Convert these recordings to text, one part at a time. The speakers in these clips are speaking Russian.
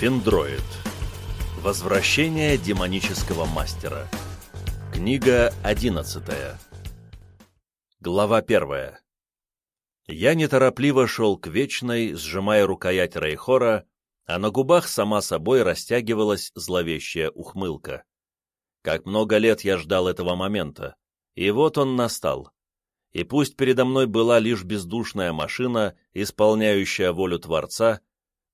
Финдроид. Возвращение демонического мастера. Книга 11. Глава 1. Я неторопливо шел к Вечной, сжимая рукоять Рейхора, а на губах сама собой растягивалась зловещая ухмылка. Как много лет я ждал этого момента, и вот он настал. И пусть передо мной была лишь бездушная машина, исполняющая волю Творца,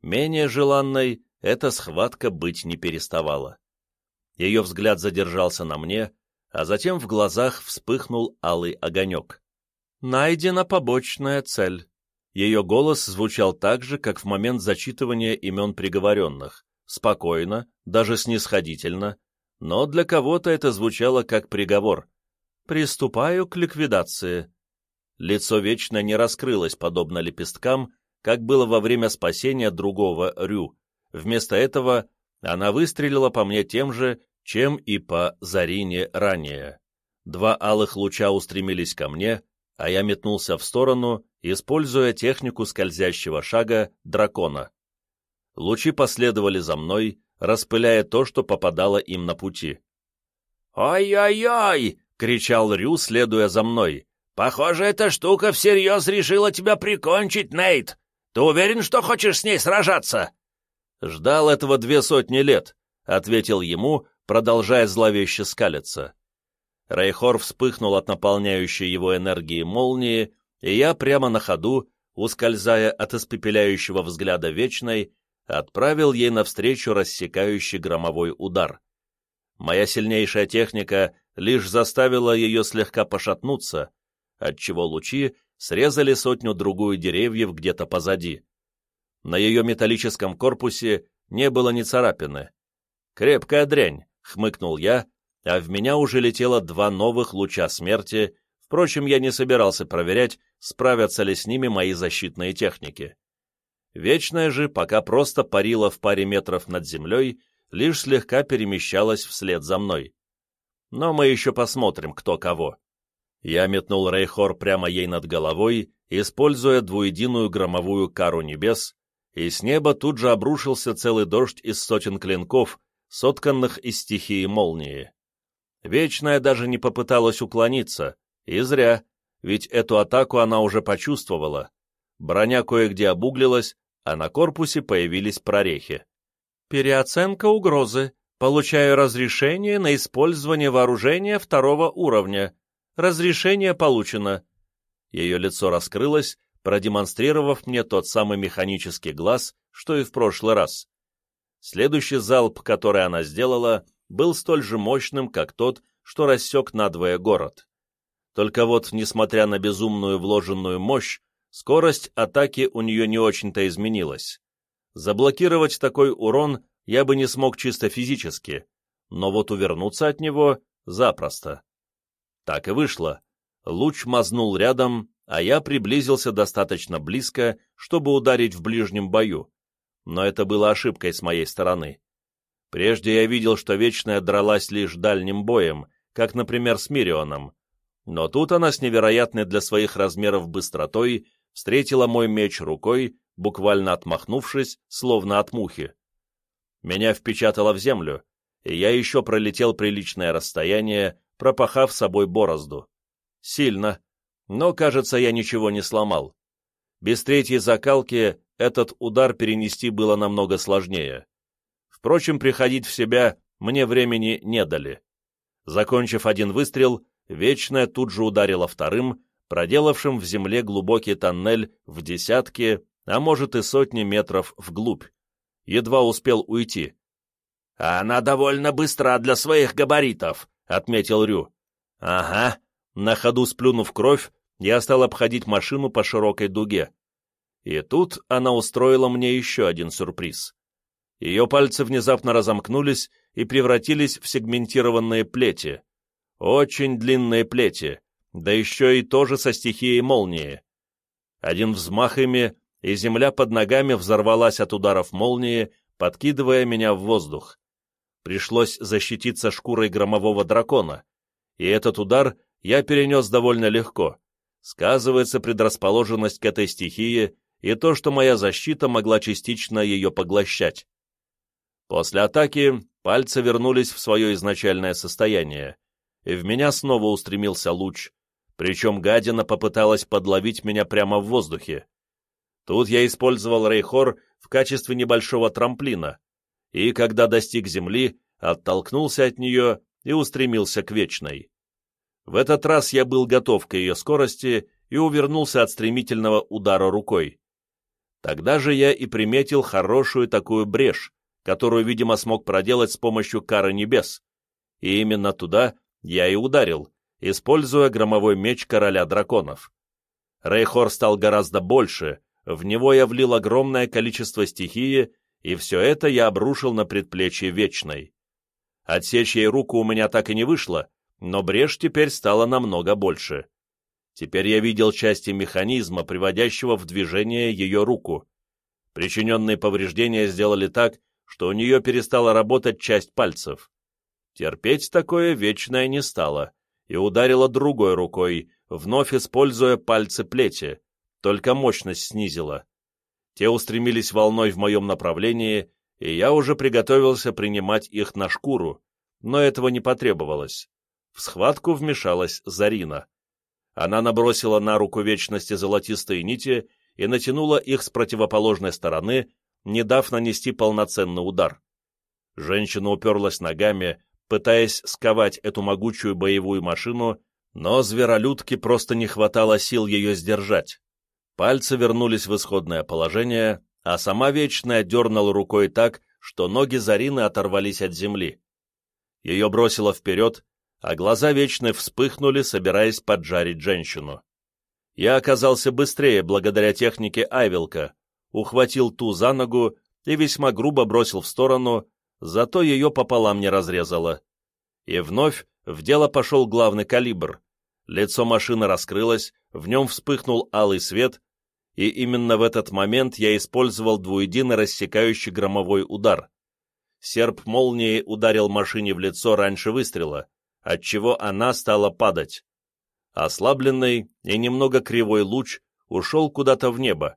менее желанной эта схватка быть не переставала. Ее взгляд задержался на мне, а затем в глазах вспыхнул алый огонек. «Найдена побочная цель». Ее голос звучал так же, как в момент зачитывания имен приговоренных, спокойно, даже снисходительно, но для кого-то это звучало как приговор. «Приступаю к ликвидации». Лицо вечно не раскрылось, подобно лепесткам, как было во время спасения другого Рю. Вместо этого она выстрелила по мне тем же, чем и по Зарине ранее. Два алых луча устремились ко мне, а я метнулся в сторону, используя технику скользящего шага дракона. Лучи последовали за мной, распыляя то, что попадало им на пути. «Ой-ой-ой!» — кричал Рю, следуя за мной. «Похоже, эта штука всерьез решила тебя прикончить, Нейт! Ты уверен, что хочешь с ней сражаться?» «Ждал этого две сотни лет», — ответил ему, продолжая зловеще скалиться. Рейхор вспыхнул от наполняющей его энергии молнии, и я прямо на ходу, ускользая от испепеляющего взгляда Вечной, отправил ей навстречу рассекающий громовой удар. Моя сильнейшая техника лишь заставила ее слегка пошатнуться, отчего лучи срезали сотню-другую деревьев где-то позади. На ее металлическом корпусе не было ни царапины. «Крепкая дрянь», — хмыкнул я, а в меня уже летело два новых луча смерти, впрочем, я не собирался проверять, справятся ли с ними мои защитные техники. Вечная же пока просто парила в паре метров над землей, лишь слегка перемещалась вслед за мной. Но мы еще посмотрим, кто кого. Я метнул Рейхор прямо ей над головой, используя двуединую громовую кару небес, и с неба тут же обрушился целый дождь из сотен клинков, сотканных из стихии молнии. Вечная даже не попыталась уклониться, и зря, ведь эту атаку она уже почувствовала. Броня кое-где обуглилась, а на корпусе появились прорехи. «Переоценка угрозы. Получаю разрешение на использование вооружения второго уровня», Разрешение получено». Ее лицо раскрылось, продемонстрировав мне тот самый механический глаз, что и в прошлый раз. Следующий залп, который она сделала, был столь же мощным, как тот, что рассек надвое город. Только вот, несмотря на безумную вложенную мощь, скорость атаки у нее не очень-то изменилась. Заблокировать такой урон я бы не смог чисто физически, но вот увернуться от него запросто. Так и вышло. Луч мазнул рядом, а я приблизился достаточно близко, чтобы ударить в ближнем бою. Но это было ошибкой с моей стороны. Прежде я видел, что Вечная дралась лишь дальним боем, как, например, с Мирионом. Но тут она с невероятной для своих размеров быстротой встретила мой меч рукой, буквально отмахнувшись, словно от мухи. Меня впечатало в землю, и я еще пролетел приличное расстояние, пропахав собой борозду. Сильно, но, кажется, я ничего не сломал. Без третьей закалки этот удар перенести было намного сложнее. Впрочем, приходить в себя мне времени не дали. Закончив один выстрел, Вечная тут же ударила вторым, проделавшим в земле глубокий тоннель в десятки, а может и сотни метров вглубь. Едва успел уйти. «Она довольно быстра для своих габаритов», — отметил Рю. «Ага». На ходу сплюнув кровь, я стал обходить машину по широкой дуге. И тут она устроила мне еще один сюрприз. Ее пальцы внезапно разомкнулись и превратились в сегментированные плети. Очень длинные плети, да еще и тоже со стихией молнии. Один взмах ими, и земля под ногами взорвалась от ударов молнии, подкидывая меня в воздух пришлось защититься шкурой громового дракона, и этот удар я перенес довольно легко. Сказывается предрасположенность к этой стихии и то, что моя защита могла частично ее поглощать. После атаки пальцы вернулись в свое изначальное состояние, и в меня снова устремился луч, причем гадина попыталась подловить меня прямо в воздухе. Тут я использовал Рейхор в качестве небольшого трамплина, и, когда достиг земли, оттолкнулся от нее и устремился к Вечной. В этот раз я был готов к ее скорости и увернулся от стремительного удара рукой. Тогда же я и приметил хорошую такую брешь, которую, видимо, смог проделать с помощью кары небес. И именно туда я и ударил, используя громовой меч короля драконов. Рейхор стал гораздо больше, в него я влил огромное количество стихии, и все это я обрушил на предплечье Вечной. Отсечь ей руку у меня так и не вышло, но брешь теперь стала намного больше. Теперь я видел части механизма, приводящего в движение ее руку. Причиненные повреждения сделали так, что у нее перестала работать часть пальцев. Терпеть такое вечное не стало, и ударила другой рукой, вновь используя пальцы плети, только мощность снизила. Те устремились волной в моем направлении, и я уже приготовился принимать их на шкуру, но этого не потребовалось. В схватку вмешалась Зарина. Она набросила на руку вечности золотистые нити и натянула их с противоположной стороны, не дав нанести полноценный удар. Женщина уперлась ногами, пытаясь сковать эту могучую боевую машину, но зверолюдке просто не хватало сил ее сдержать. Пальцы вернулись в исходное положение, а сама Вечная дернула рукой так, что ноги Зарины оторвались от земли. Ее бросило вперед, а глаза Вечной вспыхнули, собираясь поджарить женщину. Я оказался быстрее благодаря технике Айвилка, ухватил ту за ногу и весьма грубо бросил в сторону, зато ее пополам не разрезало. И вновь в дело пошел главный калибр. Лицо машины раскрылось, в нем вспыхнул алый свет, и именно в этот момент я использовал двуединый рассекающий громовой удар. Серп молнии ударил машине в лицо раньше выстрела, отчего она стала падать. Ослабленный и немного кривой луч ушел куда-то в небо,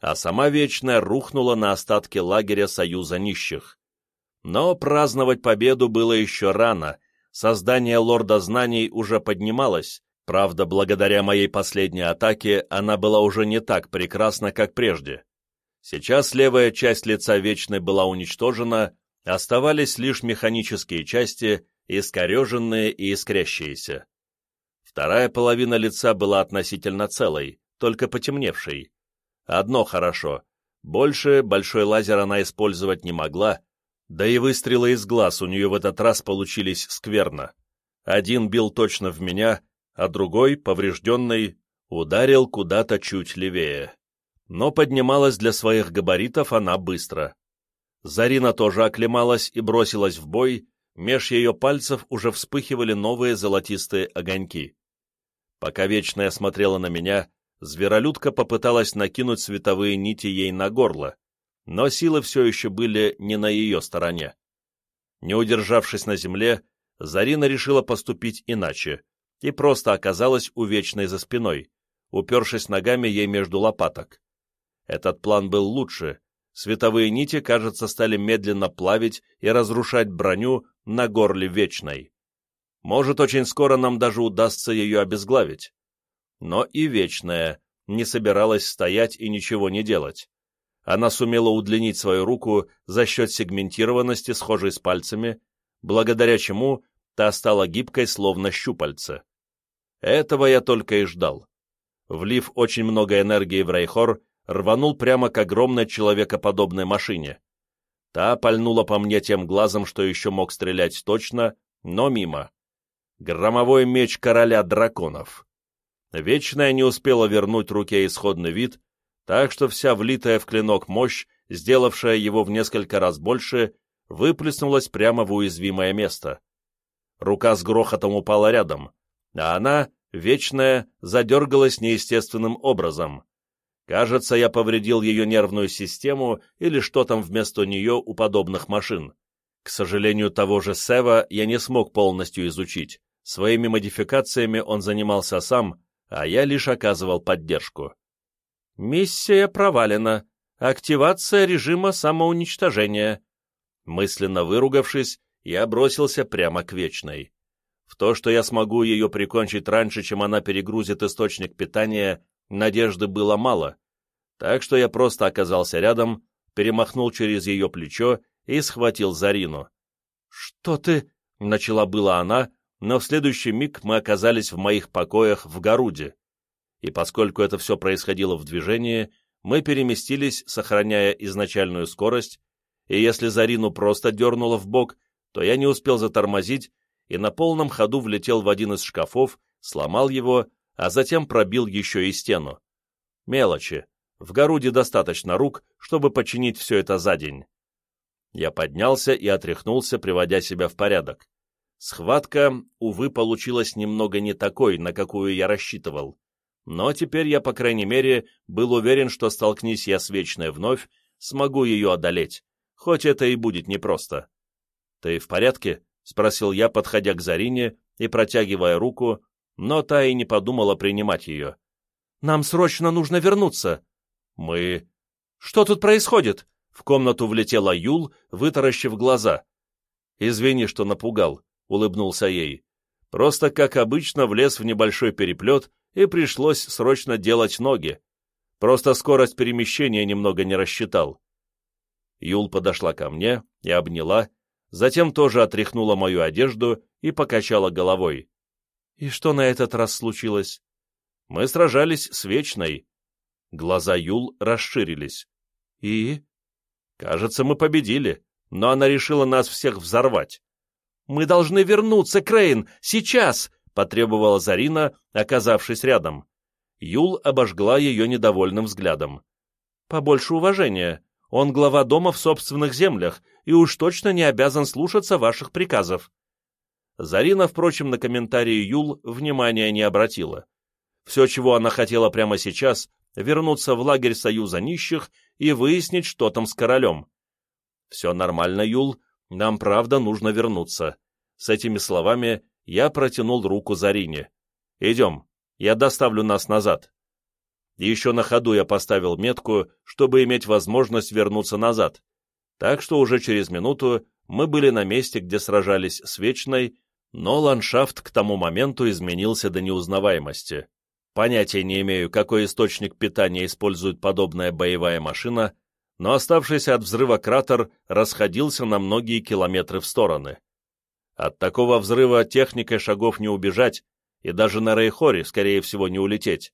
а сама Вечная рухнула на остатки лагеря Союза Нищих. Но праздновать победу было еще рано, создание Лорда Знаний уже поднималось, правда, благодаря моей последней атаке она была уже не так прекрасна, как прежде. Сейчас левая часть лица Вечной была уничтожена, оставались лишь механические части, искореженные и искрящиеся. Вторая половина лица была относительно целой, только потемневшей. Одно хорошо. Больше большой лазер она использовать не могла, да и выстрелы из глаз у нее в этот раз получились скверно. Один бил точно в меня, а другой, поврежденный, ударил куда-то чуть левее. Но поднималась для своих габаритов она быстро. Зарина тоже оклемалась и бросилась в бой, меж ее пальцев уже вспыхивали новые золотистые огоньки. Пока Вечная смотрела на меня, зверолюдка попыталась накинуть световые нити ей на горло, но силы все еще были не на ее стороне. Не удержавшись на земле, Зарина решила поступить иначе и просто оказалась у Вечной за спиной, упершись ногами ей между лопаток. Этот план был лучше, световые нити, кажется, стали медленно плавить и разрушать броню на горле Вечной. Может, очень скоро нам даже удастся ее обезглавить но и вечная, не собиралась стоять и ничего не делать. Она сумела удлинить свою руку за счет сегментированности, схожей с пальцами, благодаря чему та стала гибкой, словно щупальце. Этого я только и ждал. Влив очень много энергии в Рейхор, рванул прямо к огромной человекоподобной машине. Та пальнула по мне тем глазом, что еще мог стрелять точно, но мимо. Громовой меч короля драконов. Вечная не успела вернуть руке исходный вид, так что вся влитая в клинок мощь, сделавшая его в несколько раз больше, выплеснулась прямо в уязвимое место. Рука с грохотом упала рядом, а она, вечная, задергалась неестественным образом. Кажется, я повредил ее нервную систему или что там вместо нее у подобных машин. К сожалению, того же Сева я не смог полностью изучить. Своими модификациями он занимался сам, а я лишь оказывал поддержку. Миссия провалена. Активация режима самоуничтожения. Мысленно выругавшись, я бросился прямо к Вечной. В то, что я смогу ее прикончить раньше, чем она перегрузит источник питания, надежды было мало, так что я просто оказался рядом, перемахнул через ее плечо и схватил Зарину. «Что ты?» — начала была она, но в следующий миг мы оказались в моих покоях в Горуде. И поскольку это все происходило в движении, мы переместились, сохраняя изначальную скорость, и если Зарину просто дернуло в бок, то я не успел затормозить и на полном ходу влетел в один из шкафов, сломал его, а затем пробил еще и стену. Мелочи. В Горуде достаточно рук, чтобы починить все это за день. Я поднялся и отряхнулся, приводя себя в порядок. Схватка, увы, получилась немного не такой, на какую я рассчитывал. Но теперь я, по крайней мере, был уверен, что столкнись я с Вечной вновь, смогу ее одолеть, хоть это и будет непросто. «Ты в порядке?» — спросил я, подходя к Зарине и протягивая руку, но та и не подумала принимать ее. «Нам срочно нужно вернуться!» «Мы...» «Что тут происходит?» В комнату влетела Юл, вытаращив глаза. «Извини, что напугал», — улыбнулся ей. «Просто, как обычно, влез в небольшой переплет и пришлось срочно делать ноги. Просто скорость перемещения немного не рассчитал. Юл подошла ко мне и обняла, затем тоже отряхнула мою одежду и покачала головой. «И что на этот раз случилось?» «Мы сражались с Вечной». Глаза Юл расширились. «И?» «Кажется, мы победили, но она решила нас всех взорвать». «Мы должны вернуться, Крейн! Сейчас!» — потребовала Зарина, оказавшись рядом. Юл обожгла ее недовольным взглядом. «Побольше уважения. Он глава дома в собственных землях и уж точно не обязан слушаться ваших приказов». Зарина, впрочем, на комментарии Юл внимания не обратила. Все, чего она хотела прямо сейчас, вернуться в лагерь Союза нищих и выяснить, что там с королем. «Все нормально, Юл, нам правда нужно вернуться». С этими словами я протянул руку Зарине. «Идем, я доставлю нас назад». Еще на ходу я поставил метку, чтобы иметь возможность вернуться назад, так что уже через минуту мы были на месте, где сражались с Вечной, но ландшафт к тому моменту изменился до неузнаваемости. Понятия не имею, какой источник питания использует подобная боевая машина, но оставшийся от взрыва кратер расходился на многие километры в стороны. От такого взрыва техникой шагов не убежать, и даже на Рейхоре, скорее всего, не улететь.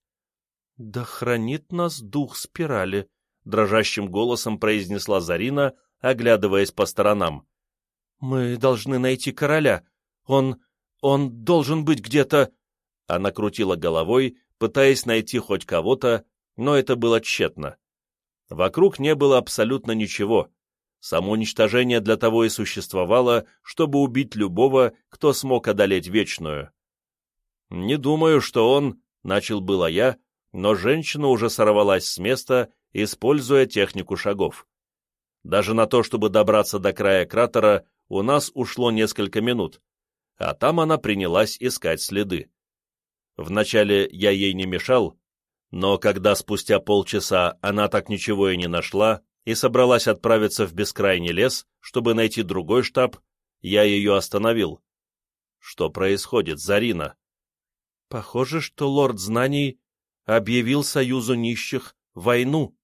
«Да хранит нас дух спирали», — дрожащим голосом произнесла Зарина, оглядываясь по сторонам. «Мы должны найти короля. Он... он должен быть где-то...» Она крутила головой, пытаясь найти хоть кого-то, но это было тщетно. Вокруг не было абсолютно ничего, Само уничтожение для того и существовало, чтобы убить любого, кто смог одолеть Вечную. «Не думаю, что он...» — начал было я, но женщина уже сорвалась с места, используя технику шагов. Даже на то, чтобы добраться до края кратера, у нас ушло несколько минут, а там она принялась искать следы. Вначале я ей не мешал, но когда спустя полчаса она так ничего и не нашла, и собралась отправиться в бескрайний лес, чтобы найти другой штаб, я ее остановил. Что происходит, Зарина? Похоже, что лорд знаний объявил Союзу нищих войну.